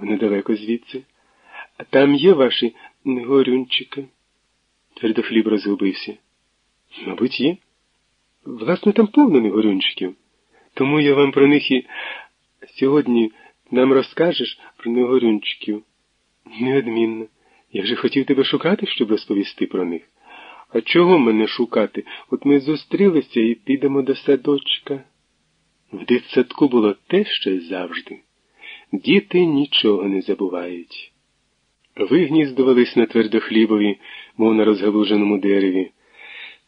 Вони далеко звідси. А там є ваші горюнчики? Твердохліб розгубився. Мабуть, є. Власне, там повно негорюнчиків. Тому я вам про них і сьогодні нам розкажеш про негорюнчиків. Неодмінно. Я вже хотів тебе шукати, щоб розповісти про них. А чого мене шукати? От ми зустрілися і підемо до садочка. В дитсадку було те, що й завжди. Діти нічого не забувають. Ви гніздувались на твердохлібові, мов на розгалуженому дереві.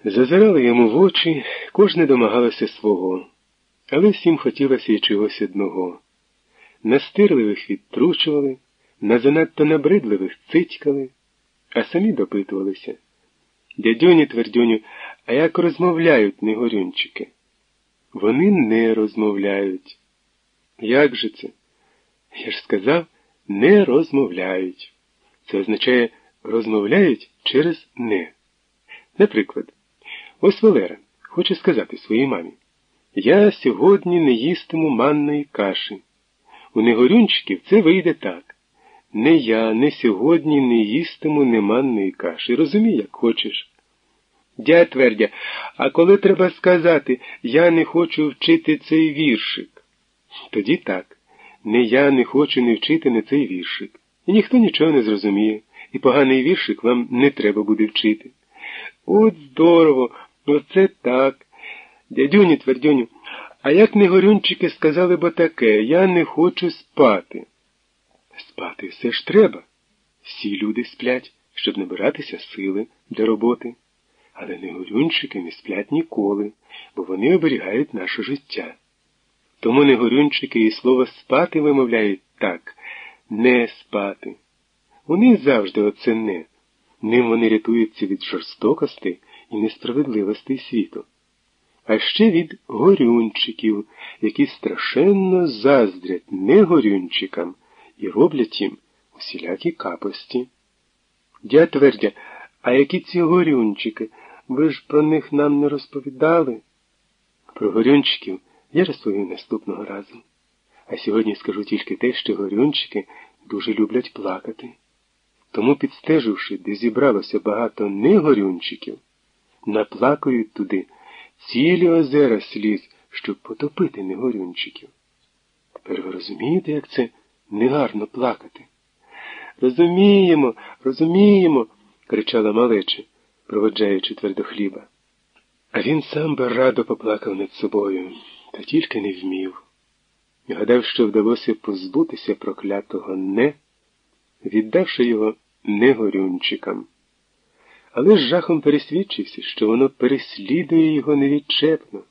Зазирали йому в очі, кожне домагалося свого, але всім хотілося й чогось одного. Настирливих відтручували, на занадто набридливих цитькали, а самі допитувалися. Дядюні твердюню, а як розмовляють негорюнчики? Вони не розмовляють. Як же це? Я ж сказав, не розмовляють. Це означає розмовляють через не. Наприклад, ось Валера хоче сказати своїй мамі, я сьогодні не їстиму манної каші. У негорюнчиків це вийде так. Не я, не сьогодні не їстиму неманної каші. Розумій, як хочеш. Дядь твердя, а коли треба сказати, я не хочу вчити цей віршик, тоді так. Не я не хочу не вчити не цей віршик. І ніхто нічого не зрозуміє, і поганий віршик вам не треба буде вчити. От здорово, оце так. Дядюню, твердюню, а як не горюнчики сказали б таке, я не хочу спати. Спати все ж треба. Всі люди сплять, щоб набиратися сили для роботи. Але не горюнчики не сплять ніколи, бо вони оберігають наше життя. Тому не горюнчики і слово спати вимовляють так, не спати. Вони завжди оце не. Ним вони рятуються від жорстокості і несправедливості світу. А ще від горюнчиків, які страшенно заздрять не горюнчикам і роблять їм усілякі капості. Дядь твердя, а які ці горюнчики? Ви ж про них нам не розповідали? Про горюнчиків я розповім наступного разу. А сьогодні скажу тільки те, що горюнчики дуже люблять плакати. Тому, підстеживши, де зібралося багато негорюнчиків, наплакають туди цілі озера сліз, щоб потопити негорюнчиків. Тепер ви розумієте, як це негарно плакати? Розуміємо, розуміємо, кричала малече, проводжаючи твердохліба. А він сам би радо поплакав над собою, та тільки не вмів. Гадав, що вдалося позбутися проклятого не, віддавши його негорюнчикам. Але з жахом пересвідчився, що воно переслідує його невідчепно.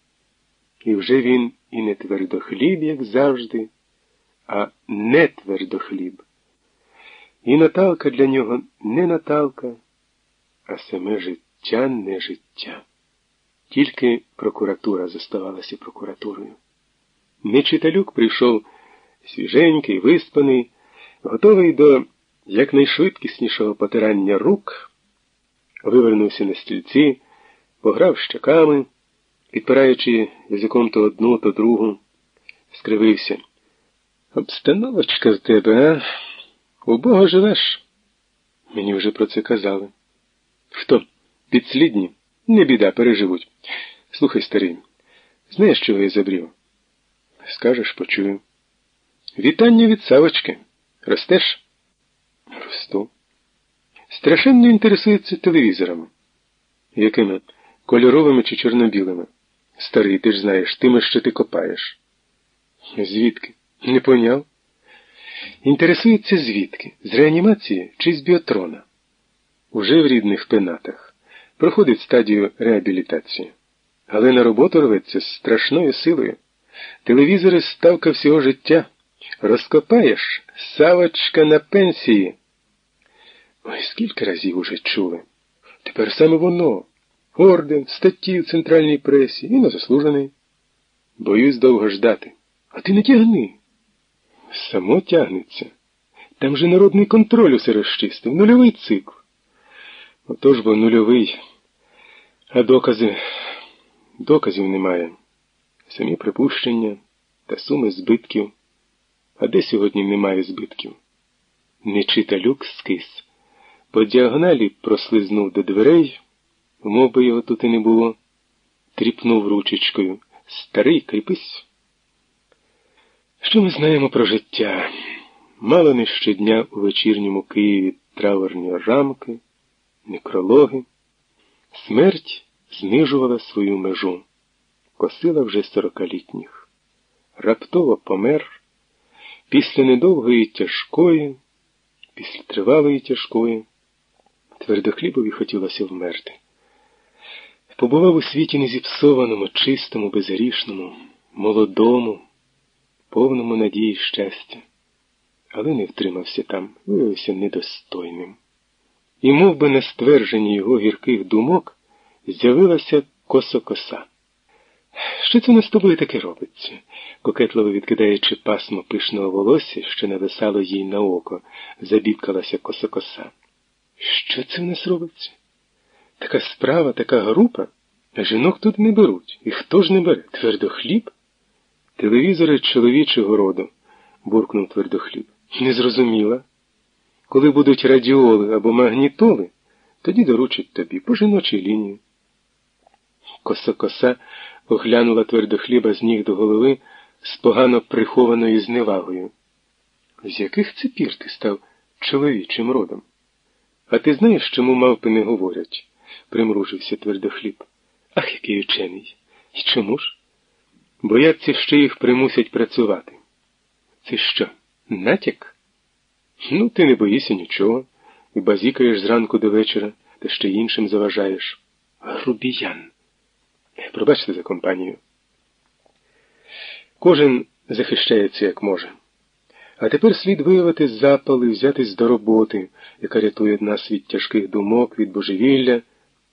І вже він і не твердохліб, як завжди, а не твердохліб. І Наталка для нього не Наталка, а саме життя не життя. Тільки прокуратура зоставалася прокуратурою. Нечиталюк прийшов свіженький, виспаний, готовий до якнайшвидкіснішого потирання рук, вивернувся на стільці, пограв щоками, підпираючи язиком то одну, то другу, скривився. Обстановочка з тебе, а? Убого живеш? Мені вже про це казали. Хто? Підслідні? Не біда, переживуть. Слухай, старий, знаєш, чого я забрів? Скажеш, почую. Вітання від Савочки. Ростеш? Росту. Страшенно інтересується телевізорами. Якими? Кольоровими чи чорно-білими? Старий, ти ж знаєш, тими, що ти копаєш. Звідки? Не поняв? Інтересується звідки? З реанімації чи з біотрона? Уже в рідних пенатах. Проходить стадію реабілітації. Але на роботу рветься з страшною силою. Телевізори ставка всього життя. Розкопаєш савочка на пенсії. Ой, скільки разів уже чули. Тепер саме воно. Орден, статті в центральній пресі і на заслужений. Боюсь довго ждати. А ти не тягни. Само тягнеться. Там же народний контроль усе розчистив, нульовий цикл. Отож бо нульовий, а докази, доказів немає. Самі припущення та суми збитків. А де сьогодні немає збитків? нечита люк скис. По діагоналі прослизнув до дверей, мов би його тут і не було, тріпнув ручечкою. Старий кріпись. Що ми знаємо про життя? Мало не щодня у вечірньому Києві траурні рамки, некрологи. Смерть знижувала свою межу, косила вже сорокалітніх. Раптово помер після недовгої тяжкої, після тривалої тяжкої, твердохлібові хотілося вмерти. Побував у світі незіпсованому, чистому, безгрішному, молодому, повному надії щастя, але не втримався там, виявився недостойним. І мов би на ствердженні його гірких думок з'явилася косокоса. Що це у нас з тобою таке робиться? кокетливо відкидаючи пасмо пишного волосся, що нависало їй на око, забідкалася косокоса. Що це в нас робиться? Така справа, така група, а жінок тут не беруть. І хто ж не бере? Твердохліб? Телевізори чоловічого роду, буркнув твердохліб. Не зрозуміла. Коли будуть радіоли або магнітоли, тоді доручать тобі по жіночій лінії. Коса-коса оглянула твердохліба з ніг до голови з погано прихованою зневагою. З яких це пір ти став чоловічим родом? А ти знаєш, чому мавпи не говорять? примружився твердохліб. Ах, який учений. І чому ж? Бояться, що їх примусять працювати. Це що, натяк? Ну, ти не боїшся нічого, і базікаєш зранку до вечора, та ще іншим заважаєш. Грубіян. Пробачте за компанію. Кожен захищається як може. А тепер слід виявити запали, взятись до роботи, яка рятує нас від тяжких думок, від божевілля.